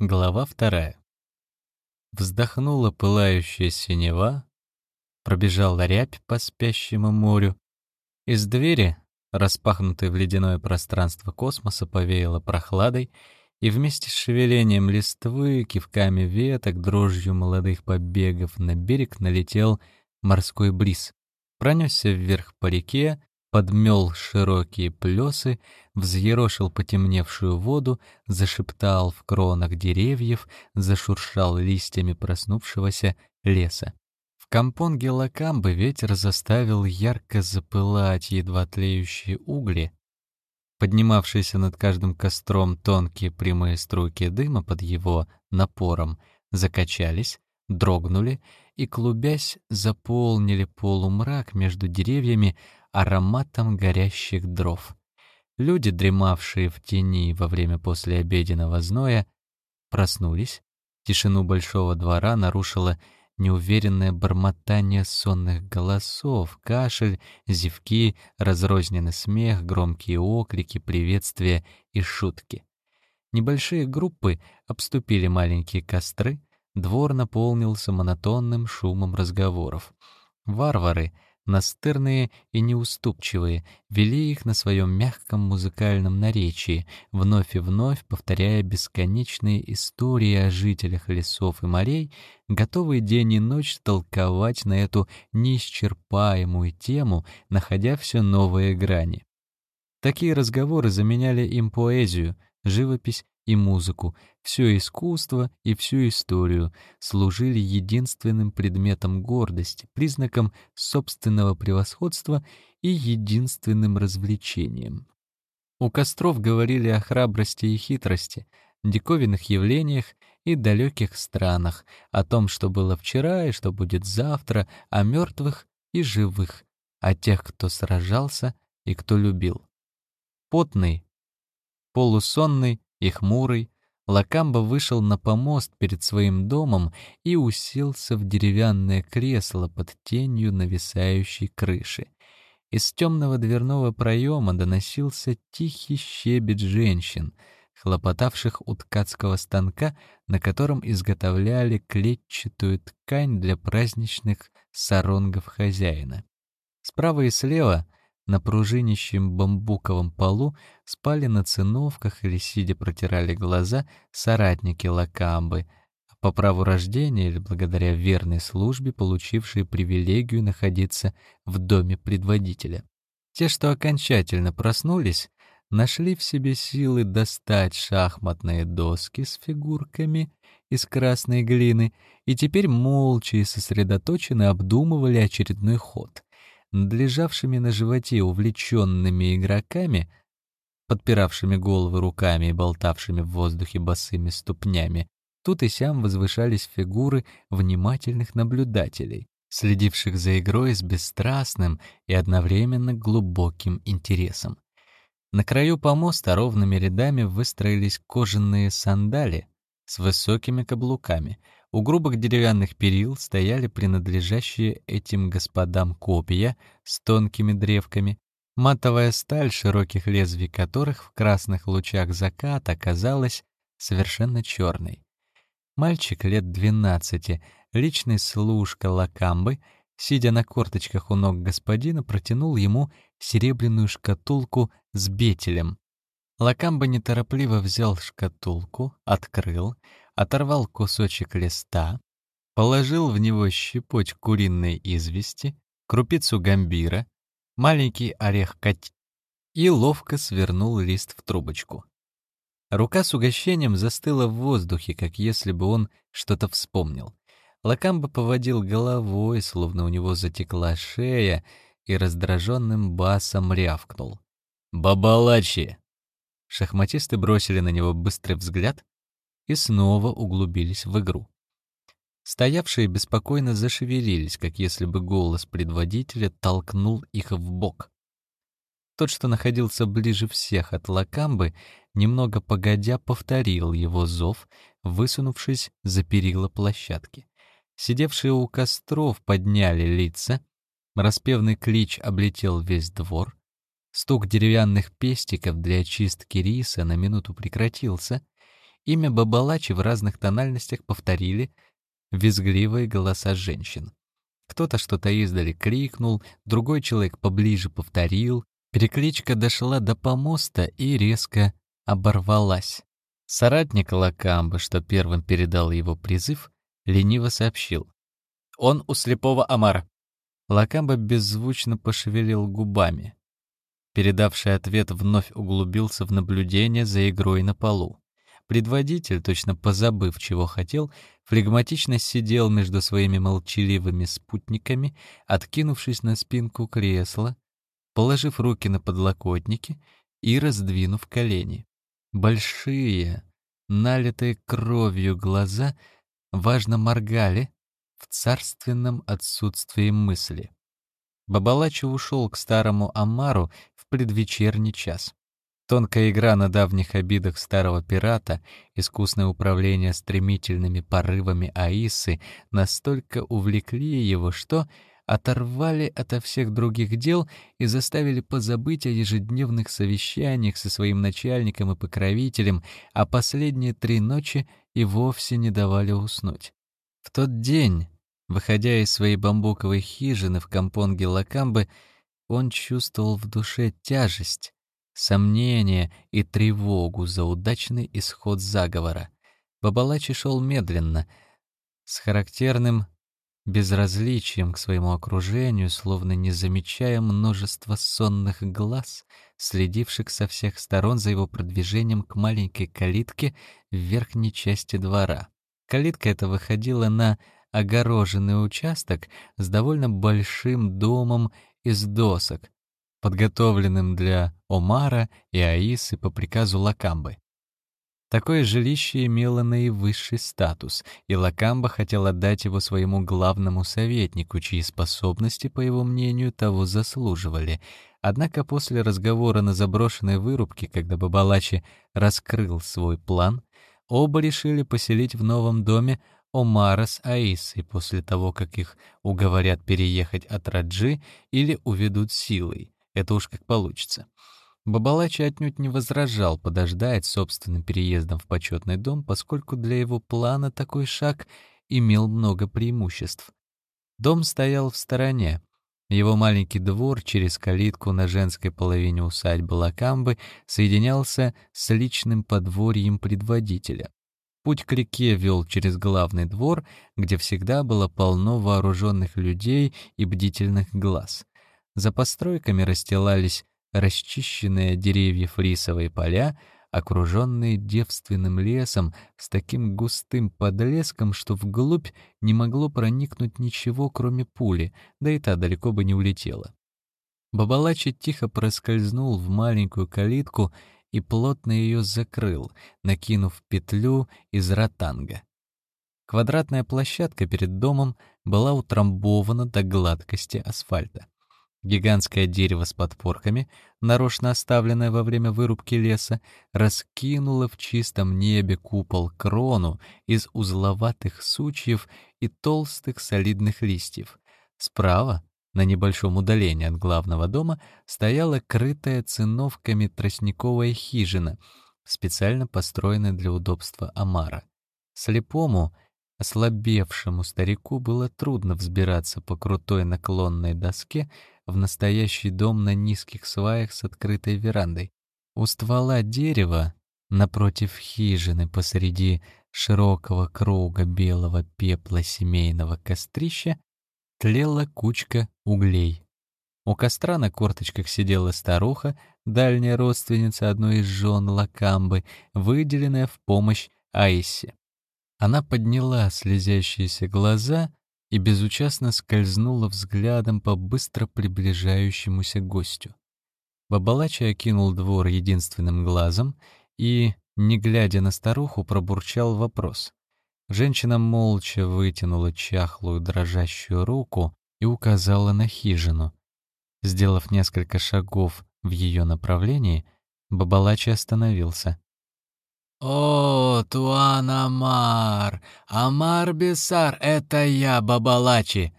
Глава вторая. Вздохнула пылающая синева, пробежала рябь по спящему морю. Из двери, распахнутой в ледяное пространство космоса, повеяло прохладой, и вместе с шевелением листвы, кивками веток, дрожью молодых побегов на берег налетел морской бриз. Пронесся вверх по реке, подмел широкие плесы, взъерошил потемневшую воду, зашептал в кронах деревьев, зашуршал листьями проснувшегося леса. В компонге лакамбы ветер заставил ярко запылать едва тлеющие угли. Поднимавшиеся над каждым костром тонкие прямые струйки дыма под его напором закачались, дрогнули и, клубясь, заполнили полумрак между деревьями, ароматом горящих дров. Люди, дремавшие в тени во время послеобеденного зноя, проснулись. Тишину большого двора нарушило неуверенное бормотание сонных голосов, кашель, зевки, разрозненный смех, громкие окрики, приветствия и шутки. Небольшие группы обступили маленькие костры, двор наполнился монотонным шумом разговоров. Варвары — настырные и неуступчивые, вели их на своем мягком музыкальном наречии, вновь и вновь повторяя бесконечные истории о жителях лесов и морей, готовые день и ночь толковать на эту неисчерпаемую тему, находя все новые грани. Такие разговоры заменяли им поэзию, живопись и музыку, все искусство и всю историю служили единственным предметом гордости, признаком собственного превосходства и единственным развлечением. У костров говорили о храбрости и хитрости, диковинных явлениях и далеких странах, о том, что было вчера и что будет завтра, о мертвых и живых, о тех, кто сражался и кто любил. Потный, полусонный, и хмурый, Лакамба вышел на помост перед своим домом и уселся в деревянное кресло под тенью нависающей крыши. Из темного дверного проема доносился тихий щебет женщин, хлопотавших у ткацкого станка, на котором изготовляли клетчатую ткань для праздничных саронгов хозяина. Справа и слева — на пружинищем бамбуковом полу спали на циновках или сидя протирали глаза соратники Лакамбы, по праву рождения или благодаря верной службе, получившие привилегию находиться в доме предводителя. Те, что окончательно проснулись, нашли в себе силы достать шахматные доски с фигурками из красной глины и теперь молча и сосредоточенно обдумывали очередной ход — над лежавшими на животе увлеченными игроками, подпиравшими головы руками и болтавшими в воздухе босыми ступнями, тут и сям возвышались фигуры внимательных наблюдателей, следивших за игрой с бесстрастным и одновременно глубоким интересом. На краю помоста ровными рядами выстроились кожаные сандали с высокими каблуками — у грубых деревянных перил стояли принадлежащие этим господам копья с тонкими древками, матовая сталь, широких лезвий которых в красных лучах заката казалась совершенно черной. Мальчик лет двенадцати, личный служка Лакамбы, сидя на корточках у ног господина, протянул ему серебряную шкатулку с бетелем. Лакамба неторопливо взял шкатулку, открыл, оторвал кусочек листа, положил в него щепоть куриной извести, крупицу гамбира, маленький орех кать и ловко свернул лист в трубочку. Рука с угощением застыла в воздухе, как если бы он что-то вспомнил. Лакамба поводил головой, словно у него затекла шея, и раздраженным басом рявкнул. «Бабалачи!» Шахматисты бросили на него быстрый взгляд, и снова углубились в игру. Стоявшие беспокойно зашевелились, как если бы голос предводителя толкнул их в бок. Тот, что находился ближе всех от Лакамбы, немного погодя повторил его зов, высунувшись за перила площадки. Сидевшие у костров подняли лица, распевный клич облетел весь двор, стук деревянных пестиков для очистки риса на минуту прекратился — Имя Бабалачи в разных тональностях повторили визгливые голоса женщин. Кто-то что-то издали крикнул, другой человек поближе повторил. Перекличка дошла до помоста и резко оборвалась. Соратник Лакамбы, что первым передал его призыв, лениво сообщил. «Он у слепого Амара». Лакамба беззвучно пошевелил губами. Передавший ответ вновь углубился в наблюдение за игрой на полу. Предводитель, точно позабыв, чего хотел, флегматично сидел между своими молчаливыми спутниками, откинувшись на спинку кресла, положив руки на подлокотники и раздвинув колени. Большие, налитые кровью глаза важно моргали в царственном отсутствии мысли. Бабалачи ушел к старому Амару в предвечерний час. Тонкая игра на давних обидах старого пирата, искусное управление стремительными порывами Аисы настолько увлекли его, что оторвали ото всех других дел и заставили позабыть о ежедневных совещаниях со своим начальником и покровителем, а последние три ночи и вовсе не давали уснуть. В тот день, выходя из своей бамбуковой хижины в компонге Лакамбы, он чувствовал в душе тяжесть, сомнение и тревогу за удачный исход заговора. Бабалачи шел медленно, с характерным безразличием к своему окружению, словно не замечая множества сонных глаз, следивших со всех сторон за его продвижением к маленькой калитке в верхней части двора. Калитка эта выходила на огороженный участок с довольно большим домом из досок, подготовленным для Омара и Аисы по приказу Лакамбы. Такое жилище имело наивысший статус, и Лакамба хотел отдать его своему главному советнику, чьи способности, по его мнению, того заслуживали. Однако после разговора на заброшенной вырубке, когда Бабалачи раскрыл свой план, оба решили поселить в новом доме Омара с Аисой после того, как их уговорят переехать от Раджи или уведут силой. Это уж как получится. Бабалачи отнюдь не возражал подождать собственным переездом в почетный дом, поскольку для его плана такой шаг имел много преимуществ. Дом стоял в стороне. Его маленький двор через калитку на женской половине усадьбы Лакамбы соединялся с личным подворьем предводителя. Путь к реке вел через главный двор, где всегда было полно вооруженных людей и бдительных глаз. За постройками расстилались расчищенные деревьев рисовые поля, окруженные девственным лесом с таким густым подлеском, что вглубь не могло проникнуть ничего, кроме пули, да и та далеко бы не улетела. Бабалачи тихо проскользнул в маленькую калитку и плотно ее закрыл, накинув петлю из ротанга. Квадратная площадка перед домом была утрамбована до гладкости асфальта. Гигантское дерево с подпорками, нарочно оставленное во время вырубки леса, раскинуло в чистом небе купол крону из узловатых сучьев и толстых солидных листьев. Справа, на небольшом удалении от главного дома, стояла крытая циновками тростниковая хижина, специально построенная для удобства Амара. Слепому — Ослабевшему старику было трудно взбираться по крутой наклонной доске в настоящий дом на низких сваях с открытой верандой. У ствола дерева, напротив хижины посреди широкого круга белого пепла семейного кострища, тлела кучка углей. У костра на корточках сидела старуха, дальняя родственница одной из жен Лакамбы, выделенная в помощь Айсе. Она подняла слезящиеся глаза и безучастно скользнула взглядом по быстро приближающемуся гостю. Бабалачи окинул двор единственным глазом и, не глядя на старуху, пробурчал вопрос. Женщина молча вытянула чахлую дрожащую руку и указала на хижину. Сделав несколько шагов в ее направлении, Бабалачи остановился. «О, Туан Амар! Амар Бесар, это я, Бабалачи!»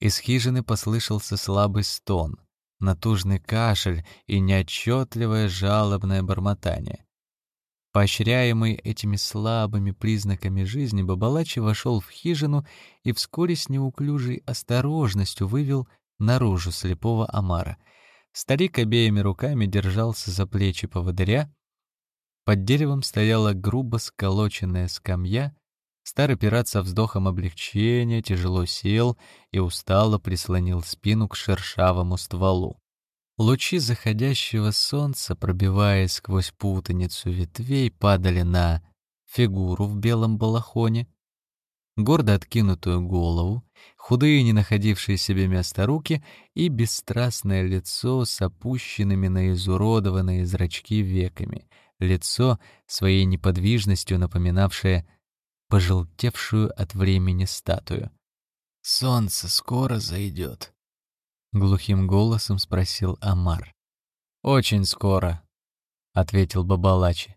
Из хижины послышался слабый стон, натужный кашель и неотчетливое жалобное бормотание. Поощряемый этими слабыми признаками жизни, Бабалачи вошел в хижину и вскоре с неуклюжей осторожностью вывел наружу слепого Амара. Старик обеими руками держался за плечи поводыря. Под деревом стояла грубо сколоченная скамья. Старый пират со вздохом облегчения тяжело сел и устало прислонил спину к шершавому стволу. Лучи заходящего солнца, пробиваясь сквозь путаницу ветвей, падали на фигуру в белом балахоне, гордо откинутую голову, худые, не находившие себе места руки и бесстрастное лицо с опущенными на изуродованные зрачки веками, лицо своей неподвижностью напоминавшее пожелтевшую от времени статую. «Солнце скоро зайдет», глухим голосом спросил Амар. Очень скоро, ответил Бабалачи.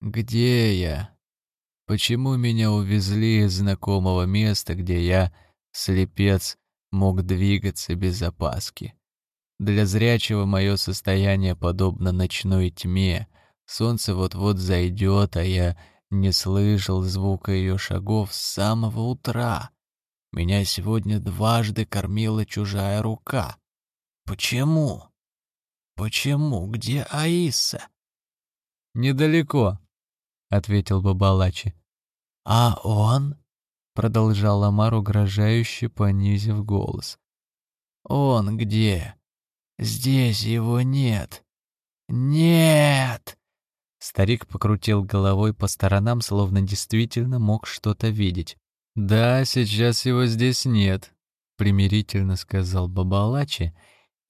Где я? Почему меня увезли из знакомого места, где я, слепец, мог двигаться без опаски? Для зрячего мое состояние подобно ночной тьме. Солнце вот-вот зайдет, а я не слышал звука ее шагов с самого утра. Меня сегодня дважды кормила чужая рука. Почему? Почему? Где Аиса? Недалеко, ответил Бабалачи. А он? продолжал Амар угрожающе, понизив голос. Он где? Здесь его нет. Нет! Старик покрутил головой по сторонам, словно действительно мог что-то видеть. «Да, сейчас его здесь нет», — примирительно сказал Бабалачи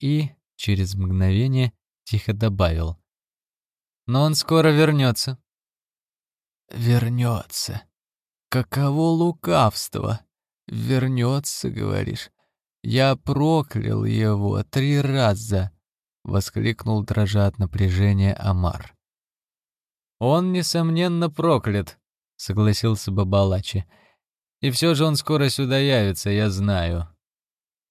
и, через мгновение, тихо добавил. «Но он скоро вернется». «Вернется. Каково лукавство? Вернется, говоришь? Я проклял его три раза!» — воскликнул дрожа от напряжения Амар. «Он, несомненно, проклят», — согласился Бабалачи. И все же он скоро сюда явится, я знаю».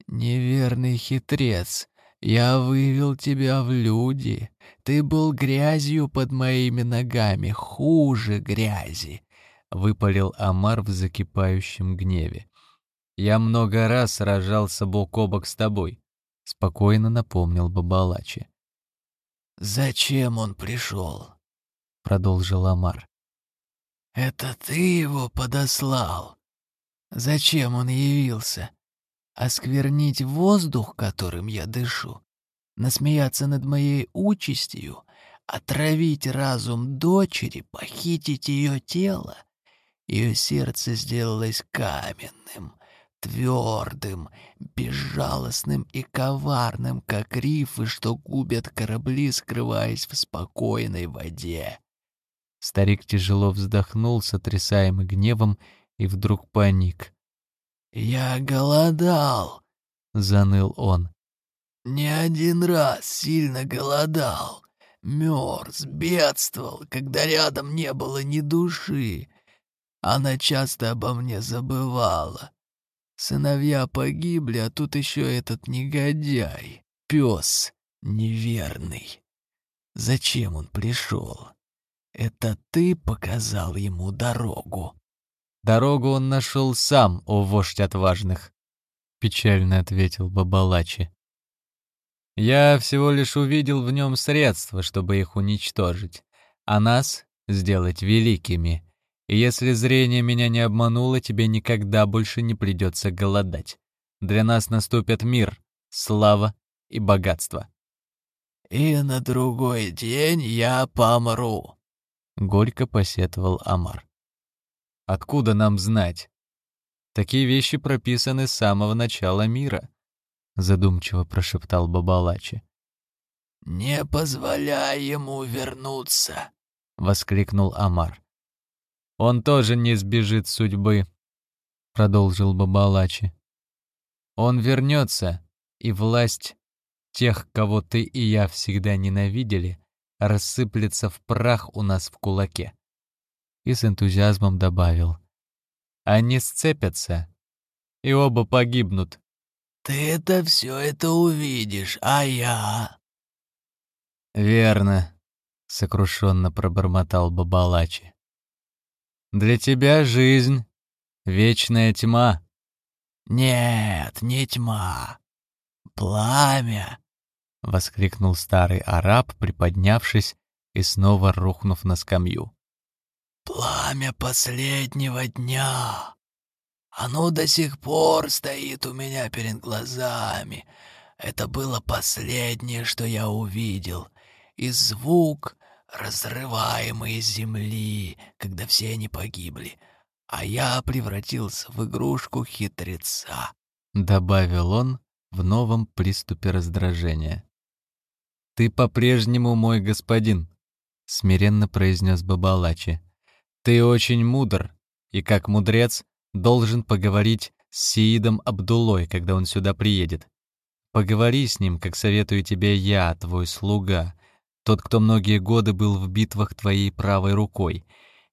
«Неверный хитрец, я вывел тебя в люди. Ты был грязью под моими ногами, хуже грязи», — выпалил Амар в закипающем гневе. «Я много раз сражался бок о бок с тобой», — спокойно напомнил Бабалачи. «Зачем он пришел?» — продолжил Амар. «Это ты его подослал?» Зачем он явился? Осквернить воздух, которым я дышу? Насмеяться над моей участью? Отравить разум дочери? Похитить ее тело? Ее сердце сделалось каменным, твердым, безжалостным и коварным, как рифы, что губят корабли, скрываясь в спокойной воде. Старик тяжело вздохнул, сотрясаемый гневом, и вдруг паник. «Я голодал», — заныл он. «Не один раз сильно голодал, мерз, бедствовал, когда рядом не было ни души. Она часто обо мне забывала. Сыновья погибли, а тут еще этот негодяй, пес неверный. Зачем он пришел? Это ты показал ему дорогу?» Дорогу он нашел сам, о вождь отважных, — печально ответил Бабалачи. Я всего лишь увидел в нем средства, чтобы их уничтожить, а нас сделать великими. И если зрение меня не обмануло, тебе никогда больше не придется голодать. Для нас наступят мир, слава и богатство. «И на другой день я помру», — горько посетовал Амар. Откуда нам знать? Такие вещи прописаны с самого начала мира, задумчиво прошептал Бабалачи. Не позволяй ему вернуться, воскликнул Амар. Он тоже не сбежит судьбы, продолжил Бабалачи. Он вернется, и власть тех, кого ты и я всегда ненавидели, рассыплется в прах у нас в кулаке и с энтузиазмом добавил. «Они сцепятся, и оба погибнут». «Ты это все это увидишь, а я...» «Верно», — сокрушенно пробормотал Бабалачи. Для тебя жизнь — вечная тьма. Нет, не тьма. Пламя, — воскликнул старый араб, приподнявшись и снова рухнув на скамью. «Пламя последнего дня! Оно до сих пор стоит у меня перед глазами. Это было последнее, что я увидел, и звук, разрываемый из земли, когда все они погибли, а я превратился в игрушку хитреца», — добавил он в новом приступе раздражения. «Ты по-прежнему мой господин», — смиренно произнес Бабалачи. «Ты очень мудр, и как мудрец должен поговорить с Сиидом Абдулой, когда он сюда приедет. Поговори с ним, как советую тебе я, твой слуга, тот, кто многие годы был в битвах твоей правой рукой.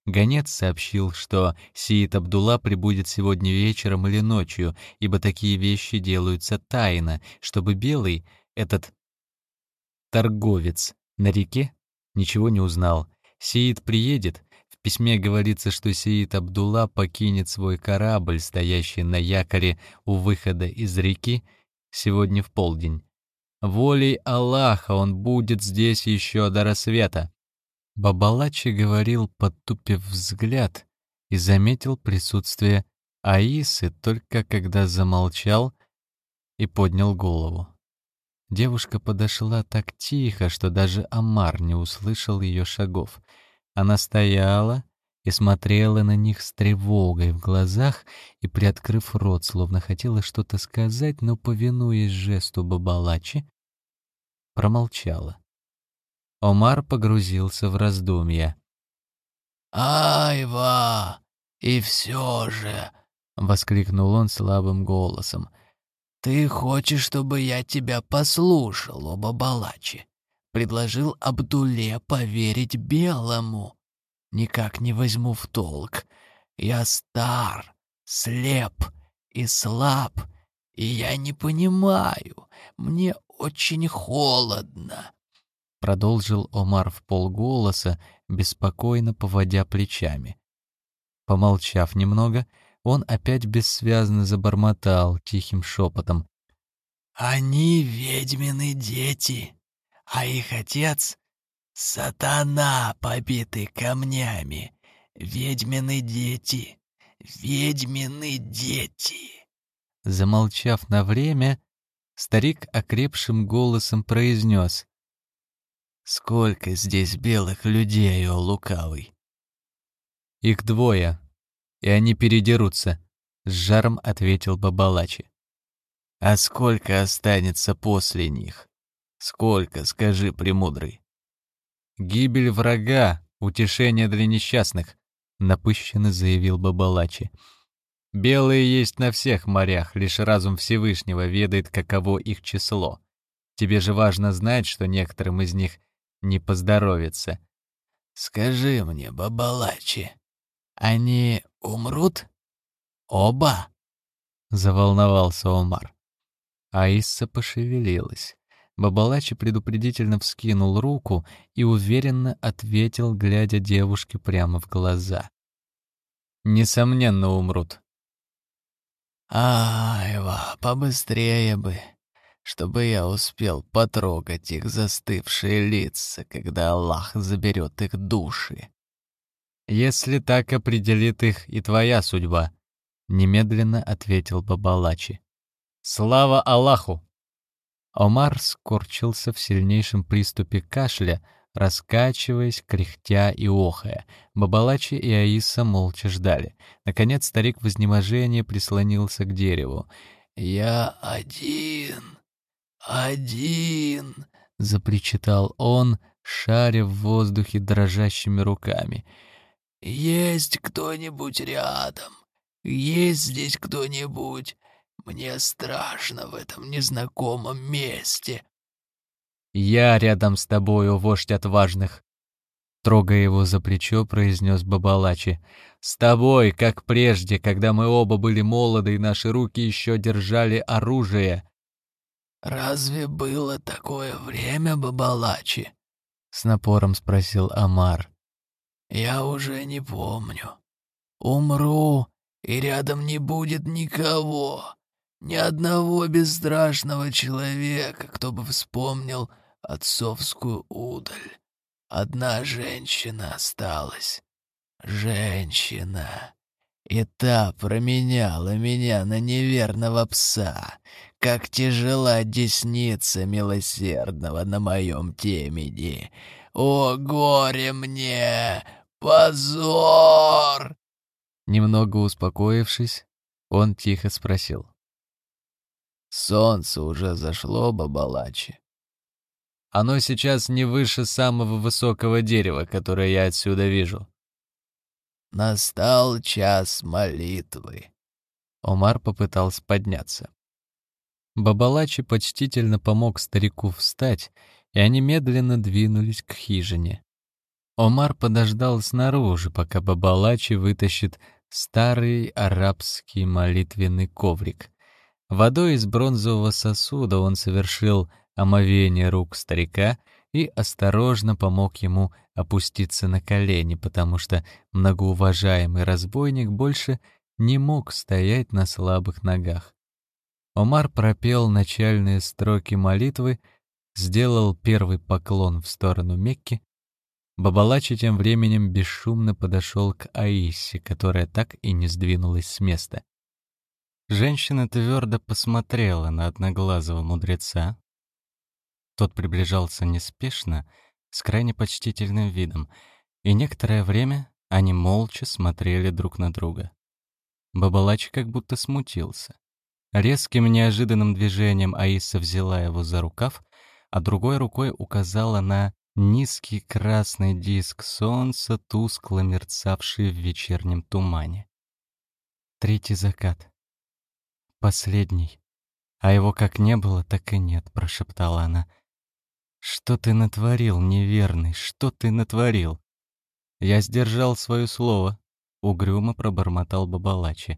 Гонец сообщил, что Сиид Абдулла прибудет сегодня вечером или ночью, ибо такие вещи делаются тайно, чтобы Белый, этот торговец на реке ничего не узнал. Сиид приедет. В письме говорится, что Сиид Абдулла покинет свой корабль, стоящий на якоре у выхода из реки, сегодня в полдень. Волей Аллаха он будет здесь еще до рассвета. Бабалачи говорил, подтупив взгляд, и заметил присутствие Аисы только когда замолчал и поднял голову. Девушка подошла так тихо, что даже Амар не услышал ее шагов. Она стояла и смотрела на них с тревогой в глазах и, приоткрыв рот, словно хотела что-то сказать, но, повинуясь жесту Бабалачи, промолчала. Омар погрузился в раздумья. «Айва! И все же!» — воскликнул он слабым голосом — «Ты хочешь, чтобы я тебя послушал, оба Балачи?» Предложил Абдуле поверить белому. Никак не возьму в толк. Я стар, слеп и слаб, и я не понимаю. Мне очень холодно. Продолжил Омар в полголоса, беспокойно поводя плечами. Помолчав немного, он опять бессвязно забормотал тихим шепотом. «Они ведьмины дети, а их отец — сатана, побитый камнями. Ведьмины дети, ведьмины дети!» Замолчав на время, старик окрепшим голосом произнес. «Сколько здесь белых людей, о лукавый!» «Их двое», и они передерутся», — с жаром ответил Бабалачи. «А сколько останется после них? Сколько, скажи, премудрый?» «Гибель врага — утешение для несчастных», — напыщенно заявил Бабалачи. «Белые есть на всех морях, лишь разум Всевышнего ведает, каково их число. Тебе же важно знать, что некоторым из них не поздоровится». «Скажи мне, Бабалачи, они умрут? Оба?» — заволновался Омар. Аисса пошевелилась. Бабалачи предупредительно вскинул руку и уверенно ответил, глядя девушке прямо в глаза. «Несомненно, умрут». «Айва, побыстрее бы, чтобы я успел потрогать их застывшие лица, когда Аллах заберет их души», «Если так определит их и твоя судьба», — немедленно ответил Бабалачи. «Слава Аллаху!» Омар скорчился в сильнейшем приступе кашля, раскачиваясь, кряхтя и охая. Бабалачи и Аиса молча ждали. Наконец старик в изнеможении прислонился к дереву. «Я один, один!» — запричитал он, шаря в воздухе дрожащими руками — «Есть кто-нибудь рядом? Есть здесь кто-нибудь? Мне страшно в этом незнакомом месте». «Я рядом с тобою, вождь отважных», — трогая его за плечо, произнес Бабалачи. «С тобой, как прежде, когда мы оба были молоды и наши руки еще держали оружие». «Разве было такое время, Бабалачи?» — с напором спросил Амар. «Я уже не помню. Умру, и рядом не будет никого, ни одного бесстрашного человека, кто бы вспомнил отцовскую удаль. Одна женщина осталась. Женщина. И та променяла меня на неверного пса, как тяжела десница милосердного на моем темени. О, горе мне! Позор!» Немного успокоившись, он тихо спросил. «Солнце уже зашло, Бабалачи?» «Оно сейчас не выше самого высокого дерева, которое я отсюда вижу». «Настал час молитвы». Омар попытался подняться. Бабалачи почтительно помог старику встать, и они медленно двинулись к хижине. Омар подождал снаружи, пока Бабалачи вытащит старый арабский молитвенный коврик. Водой из бронзового сосуда он совершил омовение рук старика и осторожно помог ему опуститься на колени, потому что многоуважаемый разбойник больше не мог стоять на слабых ногах. Омар пропел начальные строки молитвы, сделал первый поклон в сторону Мекки. Бабалачи тем временем бесшумно подошел к Аисе, которая так и не сдвинулась с места. Женщина твердо посмотрела на одноглазого мудреца. Тот приближался неспешно, с крайне почтительным видом, и некоторое время они молча смотрели друг на друга. Бабалачи как будто смутился. Резким неожиданным движением Аиса взяла его за рукав, а другой рукой указала на низкий красный диск солнца, тускло мерцавший в вечернем тумане. Третий закат. Последний. А его как не было, так и нет, прошептала она. Что ты натворил, неверный, что ты натворил? Я сдержал свое слово, угрюмо пробормотал Бабалачи.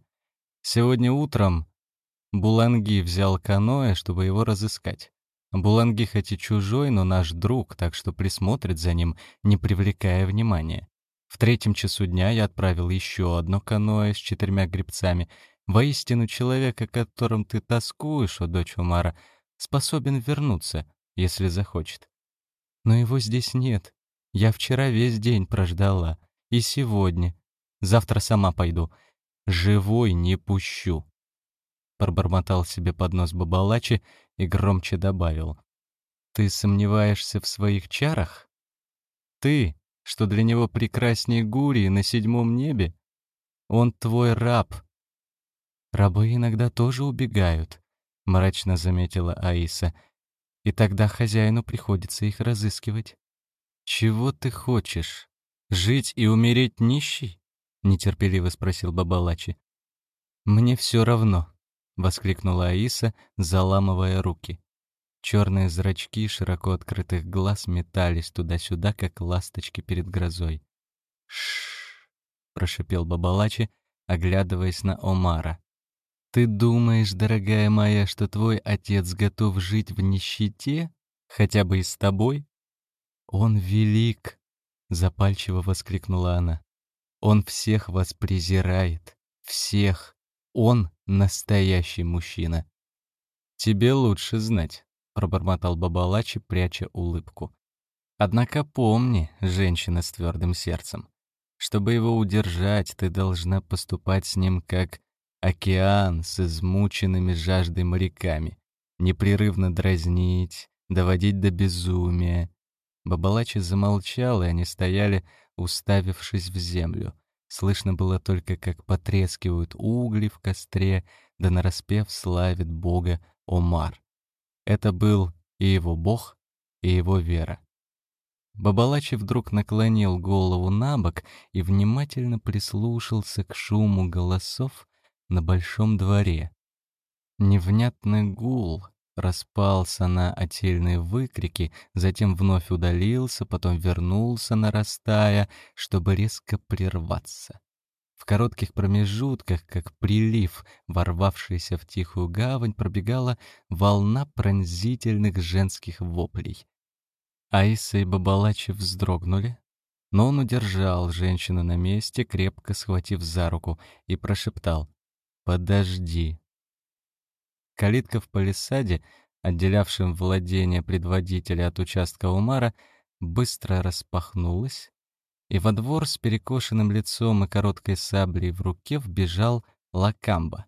Сегодня утром Буланги взял каноэ, чтобы его разыскать. Буланги хоть и чужой, но наш друг, так что присмотрит за ним, не привлекая внимания. В третьем часу дня я отправил еще одно каноэ с четырьмя гребцами. Воистину, человек, о котором ты тоскуешь, о дочь Умара, способен вернуться, если захочет. Но его здесь нет. Я вчера весь день прождала. И сегодня. Завтра сама пойду. Живой не пущу пробормотал себе под нос Бабалачи и громче добавил. «Ты сомневаешься в своих чарах? Ты, что для него прекрасней Гурии на седьмом небе? Он твой раб». «Рабы иногда тоже убегают», — мрачно заметила Аиса. «И тогда хозяину приходится их разыскивать». «Чего ты хочешь? Жить и умереть нищий?» — нетерпеливо спросил Бабалачи. «Мне все равно», воскликнула Аиса, заламывая руки. Черные зрачки широко открытых глаз метались туда-сюда, как ласточки перед грозой. Шш, прошипел Бабалачи, оглядываясь на Омара. Ты думаешь, дорогая моя, что твой отец готов жить в нищете, хотя бы и с тобой? Он велик, запальчиво воскликнула она. Он всех вас презирает, всех. Он настоящий мужчина. «Тебе лучше знать», — пробормотал Бабалачи, пряча улыбку. «Однако помни, женщина с твердым сердцем, чтобы его удержать, ты должна поступать с ним как океан с измученными жаждой моряками, непрерывно дразнить, доводить до безумия». Бабалачи замолчал, и они стояли, уставившись в землю. Слышно было только, как потрескивают угли в костре, да нараспев славит Бога Омар. Это был и его Бог, и его вера. Бабалачи вдруг наклонил голову на бок и внимательно прислушался к шуму голосов на большом дворе. Невнятный гул распался на отдельные выкрики, затем вновь удалился, потом вернулся, нарастая, чтобы резко прерваться. В коротких промежутках, как прилив, ворвавшийся в тихую гавань, пробегала волна пронзительных женских воплей. Аиса и Бабалачи вздрогнули, но он удержал женщину на месте, крепко схватив за руку, и прошептал «Подожди». Калитка в палисаде, отделявшем владение предводителя от участка Умара, быстро распахнулась, и во двор с перекошенным лицом и короткой саблей в руке вбежал Лакамба.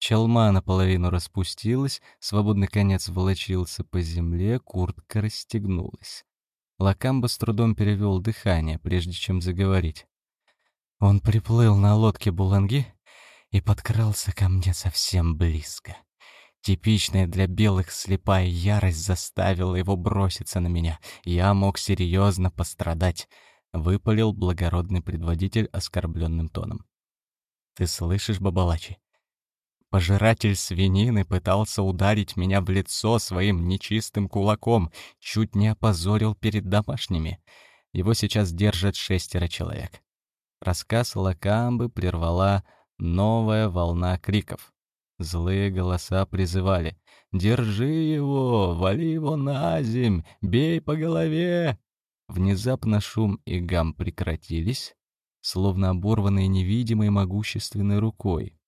Чалма наполовину распустилась, свободный конец волочился по земле, куртка расстегнулась. Лакамба с трудом перевел дыхание, прежде чем заговорить. Он приплыл на лодке Буланги и подкрался ко мне совсем близко. Типичная для белых слепая ярость заставила его броситься на меня. Я мог серьезно пострадать, выпалил благородный предводитель оскорбленным тоном. Ты слышишь, Бабалачи? Пожиратель свинины пытался ударить меня в лицо своим нечистым кулаком, чуть не опозорил перед домашними. Его сейчас держат шестеро человек. Рассказ Лакамбы прервала новая волна криков. Злые голоса призывали «Держи его! Вали его на земь! Бей по голове!» Внезапно шум и гам прекратились, словно оборванные невидимой могущественной рукой.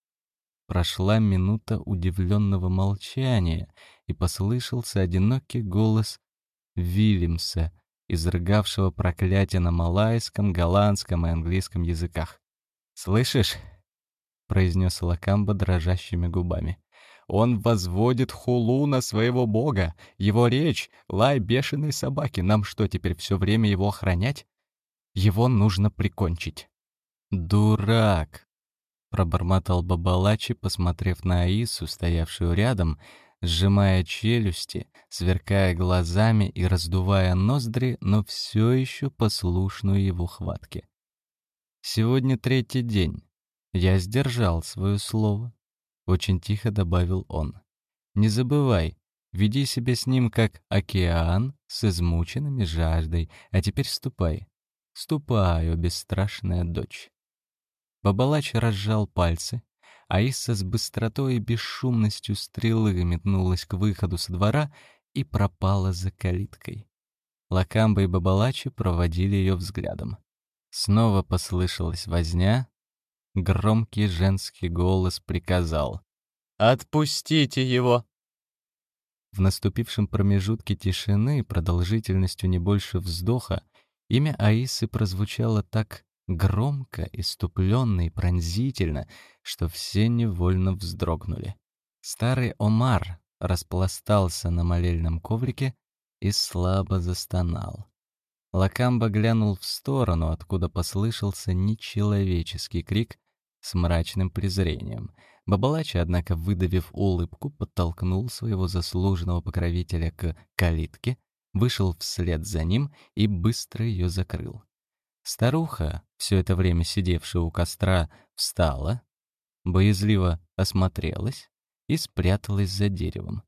Прошла минута удивленного молчания, и послышался одинокий голос Вильямса, изрыгавшего проклятие на малайском, голландском и английском языках. «Слышишь?» — произнес Лакамба дрожащими губами. «Он возводит хулу на своего бога. Его речь — лай бешеной собаки. Нам что, теперь все время его охранять? Его нужно прикончить». «Дурак!» Пробормотал Бабалачи, посмотрев на Аису, стоявшую рядом, сжимая челюсти, сверкая глазами и раздувая ноздри, но все еще послушную его хватке. «Сегодня третий день. Я сдержал свое слово», — очень тихо добавил он. «Не забывай, веди себя с ним как океан с измученными жаждой, а теперь ступай. Ступай, о бесстрашная дочь». Бабалач разжал пальцы, а Исса с быстротой и бесшумностью стрелы метнулась к выходу со двора и пропала за калиткой. Лакамба и Бабалачи проводили ее взглядом. Снова послышалась возня. Громкий женский голос приказал «Отпустите его!» В наступившем промежутке тишины, продолжительностью не больше вздоха, имя Аисы прозвучало так громко, иступленно и пронзительно, что все невольно вздрогнули. Старый Омар распластался на молельном коврике и слабо застонал. Лакамба глянул в сторону, откуда послышался нечеловеческий крик с мрачным презрением. Бабалачи, однако, выдавив улыбку, подтолкнул своего заслуженного покровителя к калитке, вышел вслед за ним и быстро ее закрыл. Старуха, все это время сидевшая у костра, встала, боязливо осмотрелась и спряталась за деревом.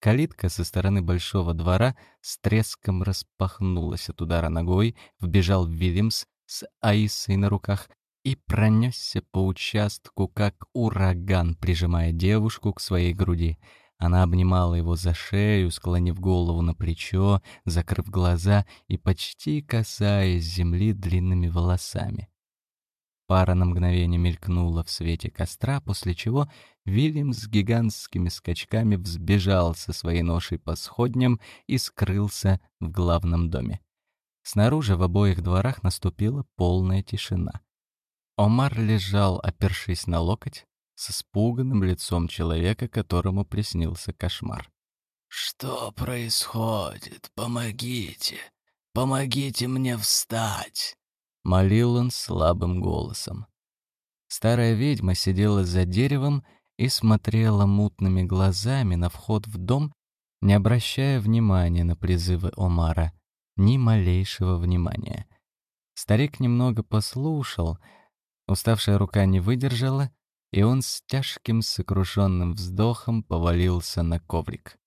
Калитка со стороны большого двора с треском распахнулась от удара ногой, вбежал Вильямс с Аисой на руках и пронесся по участку, как ураган, прижимая девушку к своей груди — она обнимала его за шею, склонив голову на плечо, закрыв глаза и почти касаясь земли длинными волосами. Пара на мгновение мелькнула в свете костра, после чего Вильям с гигантскими скачками взбежал со своей ношей по сходням и скрылся в главном доме. Снаружи в обоих дворах наступила полная тишина. Омар лежал, опершись на локоть, с испуганным лицом человека, которому приснился кошмар. «Что происходит? Помогите! Помогите мне встать!» — молил он слабым голосом. Старая ведьма сидела за деревом и смотрела мутными глазами на вход в дом, не обращая внимания на призывы Омара, ни малейшего внимания. Старик немного послушал, уставшая рука не выдержала — и он с тяжким сокрушенным вздохом повалился на коврик.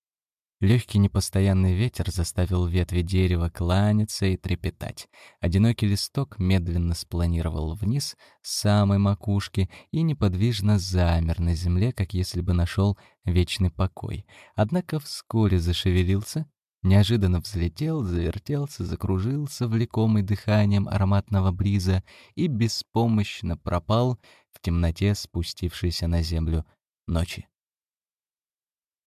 Легкий непостоянный ветер заставил ветви дерева кланяться и трепетать. Одинокий листок медленно спланировал вниз с самой макушки и неподвижно замер на земле, как если бы нашел вечный покой. Однако вскоре зашевелился, неожиданно взлетел, завертелся, закружился, влекомый дыханием ароматного бриза, и беспомощно пропал в темноте спустившейся на землю ночи.